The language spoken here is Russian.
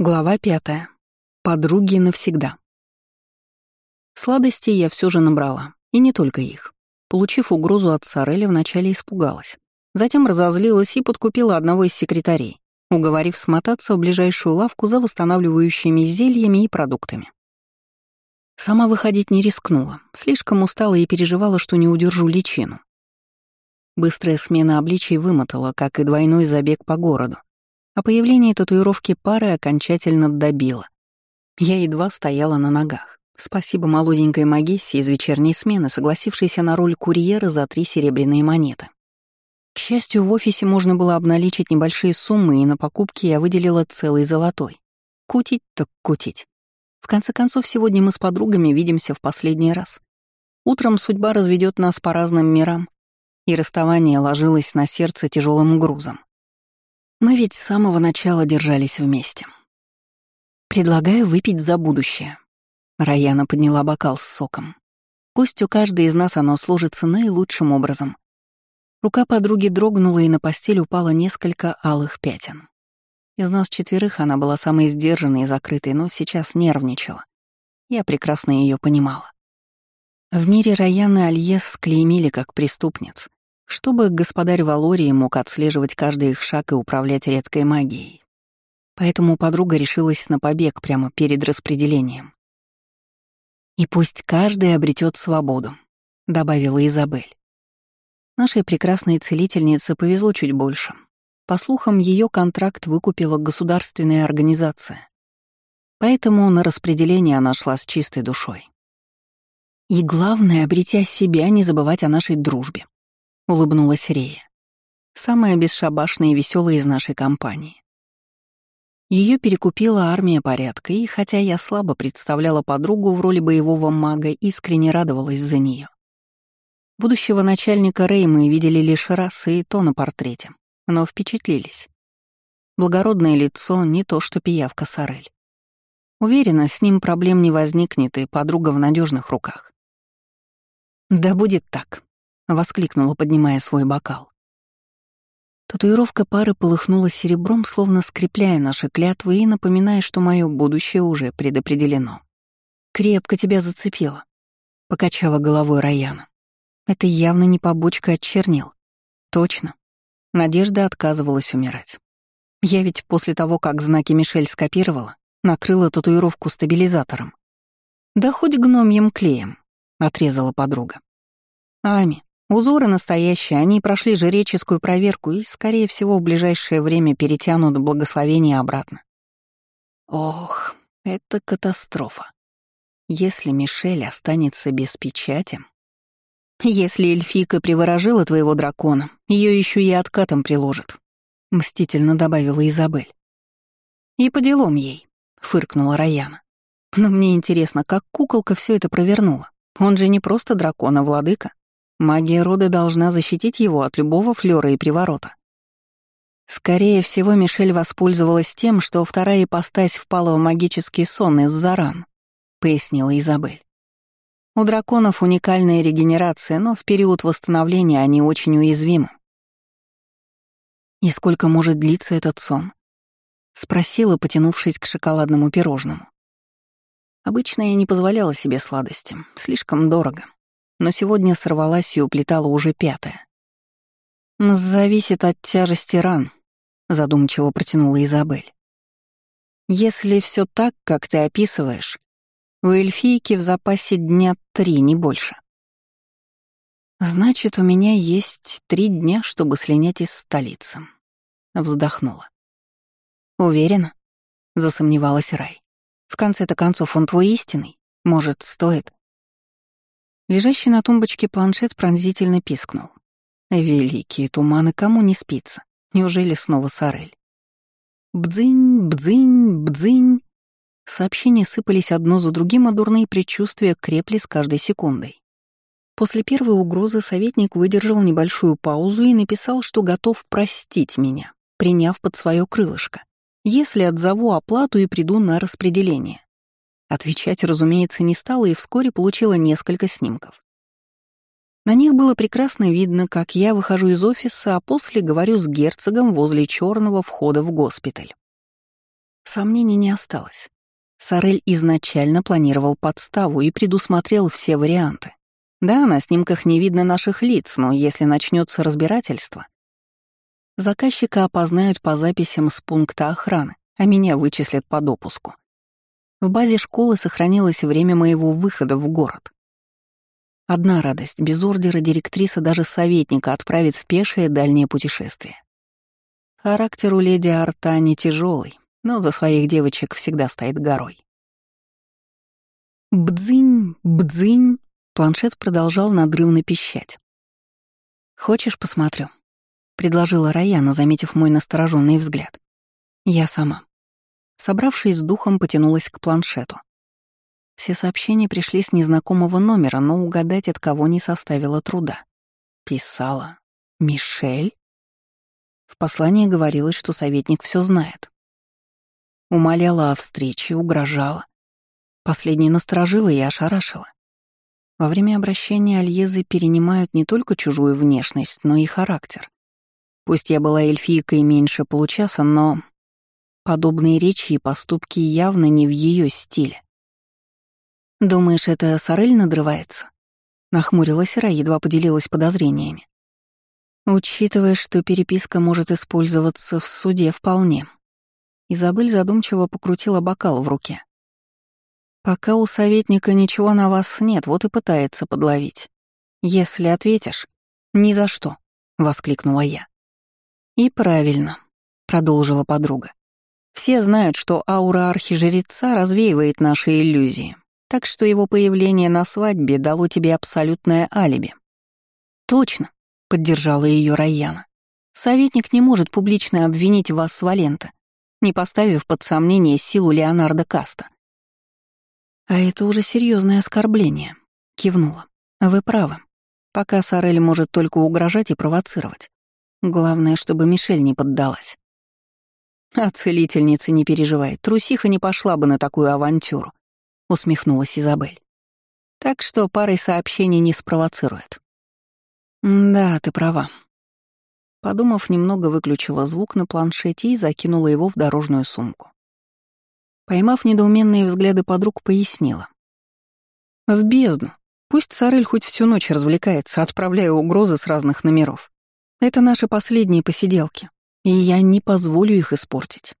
Глава пятая. Подруги навсегда. Сладостей я все же набрала, и не только их. Получив угрозу от Сареля, вначале испугалась. Затем разозлилась и подкупила одного из секретарей, уговорив смотаться в ближайшую лавку за восстанавливающими зельями и продуктами. Сама выходить не рискнула, слишком устала и переживала, что не удержу личину. Быстрая смена обличий вымотала, как и двойной забег по городу, а появление татуировки пары окончательно добило. Я едва стояла на ногах. Спасибо молоденькой Магессе из вечерней смены, согласившейся на роль курьера за три серебряные монеты. К счастью, в офисе можно было обналичить небольшие суммы, и на покупки я выделила целый золотой. Кутить так кутить. В конце концов, сегодня мы с подругами видимся в последний раз. Утром судьба разведет нас по разным мирам, и расставание ложилось на сердце тяжелым грузом. Мы ведь с самого начала держались вместе. Предлагаю выпить за будущее. Раяна подняла бокал с соком. Пусть у каждой из нас оно служится наилучшим образом. Рука подруги дрогнула, и на постель упало несколько алых пятен. Из нас четверых она была самой сдержанной и закрытой, но сейчас нервничала. Я прекрасно ее понимала. В мире Раяны Альес склеймили как преступниц, чтобы господарь Валории мог отслеживать каждый их шаг и управлять редкой магией. Поэтому подруга решилась на побег прямо перед распределением. «И пусть каждый обретет свободу», — добавила Изабель. Нашей прекрасной целительнице повезло чуть больше. По слухам, ее контракт выкупила государственная организация. Поэтому на распределение она шла с чистой душой. И главное, обретя себя, не забывать о нашей дружбе. — улыбнулась Рея. «Самая бесшабашная и веселая из нашей компании». Ее перекупила армия порядка, и хотя я слабо представляла подругу в роли боевого мага, искренне радовалась за нее. Будущего начальника Рэй мы видели лишь раз и то на портрете, но впечатлились. Благородное лицо — не то, что пиявка Сорель. Уверена, с ним проблем не возникнет, и подруга в надежных руках. «Да будет так», — воскликнула, поднимая свой бокал. Татуировка пары полыхнула серебром, словно скрепляя наши клятвы и напоминая, что мое будущее уже предопределено. «Крепко тебя зацепило», — покачала головой Раяна. «Это явно не побочка от чернил». «Точно». Надежда отказывалась умирать. Я ведь после того, как знаки Мишель скопировала, накрыла татуировку стабилизатором. «Да хоть гномьем клеем», — отрезала подруга. «Ами, Узоры настоящие, они прошли жреческую проверку и, скорее всего, в ближайшее время перетянут благословение обратно. Ох, это катастрофа. Если Мишель останется без печати... Если эльфика приворожила твоего дракона, ее еще и откатом приложит, — мстительно добавила Изабель. И по делам ей, — фыркнула Раяна. Но мне интересно, как куколка все это провернула. Он же не просто дракон, а владыка. Магия рода должна защитить его от любого флёра и приворота. Скорее всего, Мишель воспользовалась тем, что вторая ипостась впала в магический сон из-за ран, пояснила Изабель. У драконов уникальная регенерация, но в период восстановления они очень уязвимы. «И сколько может длиться этот сон?» — спросила, потянувшись к шоколадному пирожному. Обычно я не позволяла себе сладости, слишком дорого но сегодня сорвалась и уплетала уже пятое. «Зависит от тяжести ран», — задумчиво протянула Изабель. «Если все так, как ты описываешь, у эльфийки в запасе дня три, не больше. Значит, у меня есть три дня, чтобы слинять из столицы», — вздохнула. «Уверена?» — засомневалась Рай. «В конце-то концов, он твой истинный. Может, стоит?» Лежащий на тумбочке планшет пронзительно пискнул. Великие туманы, кому не спится? Неужели снова Сорель? Бдзынь, бдзынь, бдзынь. Сообщения сыпались одно за другим, а дурные предчувствия крепли с каждой секундой. После первой угрозы советник выдержал небольшую паузу и написал, что готов простить меня, приняв под свое крылышко, если отзову оплату и приду на распределение. Отвечать, разумеется, не стала и вскоре получила несколько снимков. На них было прекрасно видно, как я выхожу из офиса, а после говорю с герцогом возле черного входа в госпиталь. Сомнений не осталось. Сорель изначально планировал подставу и предусмотрел все варианты. Да, на снимках не видно наших лиц, но если начнется разбирательство, заказчика опознают по записям с пункта охраны, а меня вычислят по допуску. В базе школы сохранилось время моего выхода в город. Одна радость — без ордера директриса даже советника отправит в пешее дальнее путешествие. Характер у леди Арта не тяжелый, но за своих девочек всегда стоит горой. Бдзынь, бдзынь, планшет продолжал надрывно пищать. «Хочешь, посмотрю?» — предложила Раяна, заметив мой настороженный взгляд. «Я сама». Собравшись с духом, потянулась к планшету. Все сообщения пришли с незнакомого номера, но угадать от кого не составило труда. Писала «Мишель?» В послании говорилось, что советник все знает. Умоляла о встрече, угрожала. Последнее насторожило и ошарашила. Во время обращения Альезы перенимают не только чужую внешность, но и характер. Пусть я была эльфийкой меньше получаса, но подобные речи и поступки явно не в ее стиле. «Думаешь, это Сорель надрывается?» Нахмурилась Ира, едва поделилась подозрениями. Учитывая, что переписка может использоваться в суде вполне. Изабель задумчиво покрутила бокал в руке. Пока у советника ничего на вас нет, вот и пытается подловить. Если ответишь, ни за что, воскликнула я. И правильно, продолжила подруга. Все знают, что аура архижреца развеивает наши иллюзии, так что его появление на свадьбе дало тебе абсолютное алиби. Точно, — поддержала ее Райяна. «Советник не может публично обвинить вас с Валента, не поставив под сомнение силу Леонардо Каста». «А это уже серьезное оскорбление», — кивнула. «Вы правы. Пока Сорель может только угрожать и провоцировать. Главное, чтобы Мишель не поддалась». «А целительница не переживает, трусиха не пошла бы на такую авантюру», — усмехнулась Изабель. «Так что парой сообщений не спровоцирует». «Да, ты права». Подумав, немного выключила звук на планшете и закинула его в дорожную сумку. Поймав недоуменные взгляды подруг, пояснила. «В бездну. Пусть Сарель хоть всю ночь развлекается, отправляя угрозы с разных номеров. Это наши последние посиделки, и я не позволю их испортить».